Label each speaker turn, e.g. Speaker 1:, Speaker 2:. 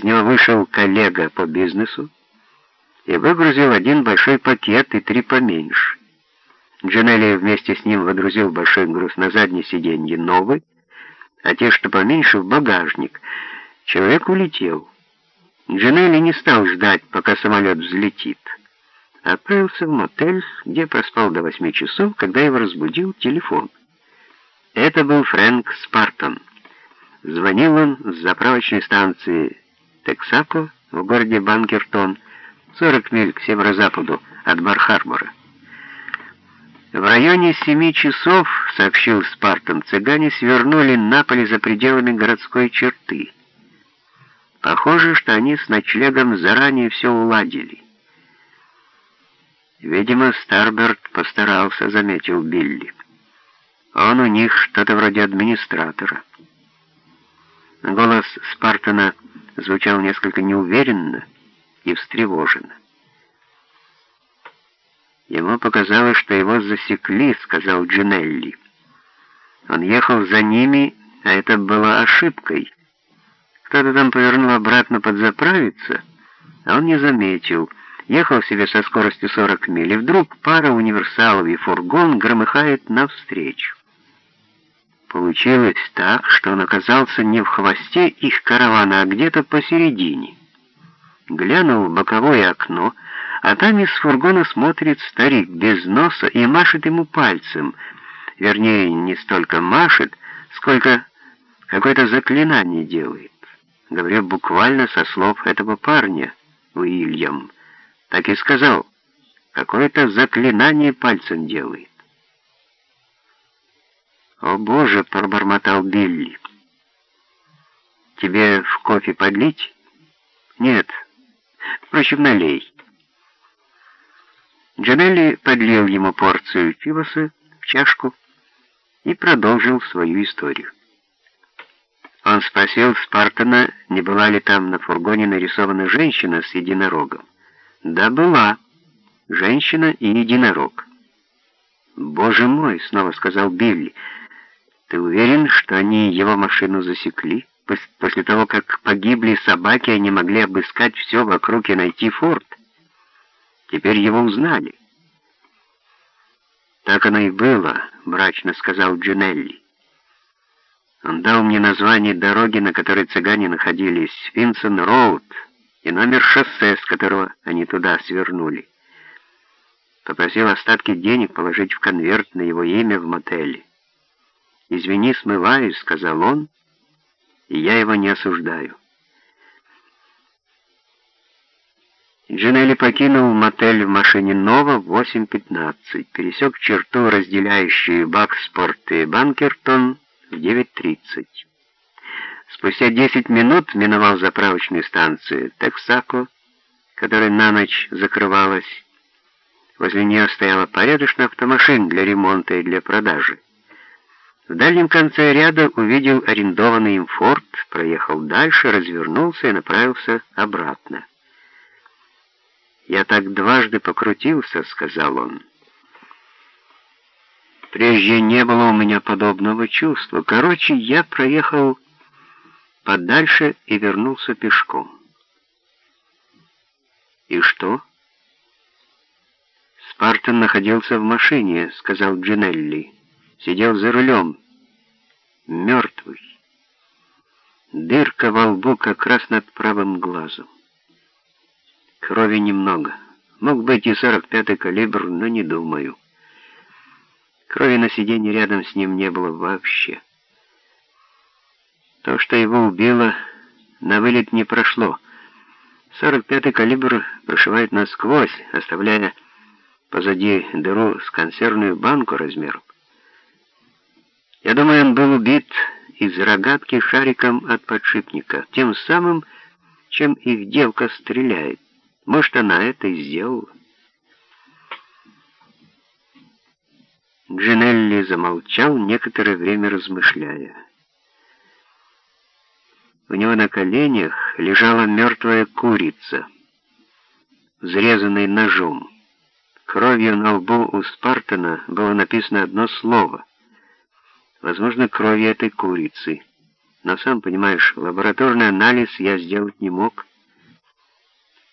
Speaker 1: Из него вышел коллега по бизнесу и выгрузил один большой пакет и три поменьше. Джанелли вместе с ним водрузил большой груз на заднее сиденье новый, а те, что поменьше, в багажник. Человек улетел. Джанелли не стал ждать, пока самолет взлетит. Отправился в мотель, где проспал до восьми часов, когда его разбудил телефон. Это был Фрэнк Спартон. Звонил он с заправочной станции Тексако в городе Банкертон, 40 миль к северо-западу от Бар-Харбора. В районе семи часов, сообщил Спартан, цыгане свернули на поле за пределами городской черты. Похоже, что они с ночлегом заранее все уладили. Видимо, Старберт постарался, заметил Билли. Он у них что-то вроде администратора. Голос Спартана звучал несколько неуверенно и встревоженно. Ему показалось, что его засекли, сказал Джинелли. Он ехал за ними, а это была ошибкой. Кто-то там повернул обратно подзаправиться, а он не заметил. Ехал себе со скоростью 40 миль, и вдруг пара универсалов и фургон громыхает навстречу. Получилось так, что он оказался не в хвосте их каравана, а где-то посередине. Глянул в боковое окно, а там из фургона смотрит старик без носа и машет ему пальцем. Вернее, не столько машет, сколько какое-то заклинание делает. Говорю буквально со слов этого парня, Уильям. Так и сказал, какое-то заклинание пальцем делает. «О боже!» — пробормотал Билли. «Тебе в кофе подлить?» «Нет. Впрочем, налей». Джанелли подлил ему порцию чиваса в чашку и продолжил свою историю. Он спросил Спартана, не была ли там на фургоне нарисована женщина с единорогом. «Да, была. Женщина и единорог». «Боже мой!» — снова сказал Билли. «Ты уверен, что они его машину засекли? После того, как погибли собаки, они могли обыскать все вокруг и найти форт?» Теперь его узнали. «Так оно и было», — мрачно сказал Джинелли. Он дал мне название дороги, на которой цыгане находились, Финсон-Роуд, и номер шоссе, с которого они туда свернули. Попросил остатки денег положить в конверт на его имя в мотеле. «Извини, смываюсь», — сказал он, — «и я его не осуждаю». Джинелли покинул мотель в машине Нова в 8.15, пересек черту, разделяющую Бакспорт и Банкертон, в 9.30. Спустя 10 минут миновал заправочную станцию Тексако, которая на ночь закрывалась. Возле нее стояла порядочная автомашин для ремонта и для продажи. В дальнем конце ряда увидел арендованный им форт, проехал дальше, развернулся и направился обратно. «Я так дважды покрутился», — сказал он. «Прежде не было у меня подобного чувства. Короче, я проехал подальше и вернулся пешком». «И что?» «Спартан находился в машине», — сказал Джинелли. «Сидел за рулем. Мертвый. Дырка во лбу как раз над правым глазом. Крови немного. Мог быть и 45-й калибр, но не думаю. Крови на сиденье рядом с ним не было вообще. То, что его убило, на вылет не прошло. 45-й калибр прошивает насквозь, оставляя позади дыру с консервную банку размером. Я думаю, он был убит из рогатки шариком от подшипника, тем самым, чем их девка стреляет. Может, она это и сделала. Джинелли замолчал, некоторое время размышляя. У него на коленях лежала мертвая курица, взрезанная ножом. Кровью на лбу у Спартана было написано одно слово. Возможно, кровью этой курицы. Но сам понимаешь, лабораторный анализ я сделать не мог.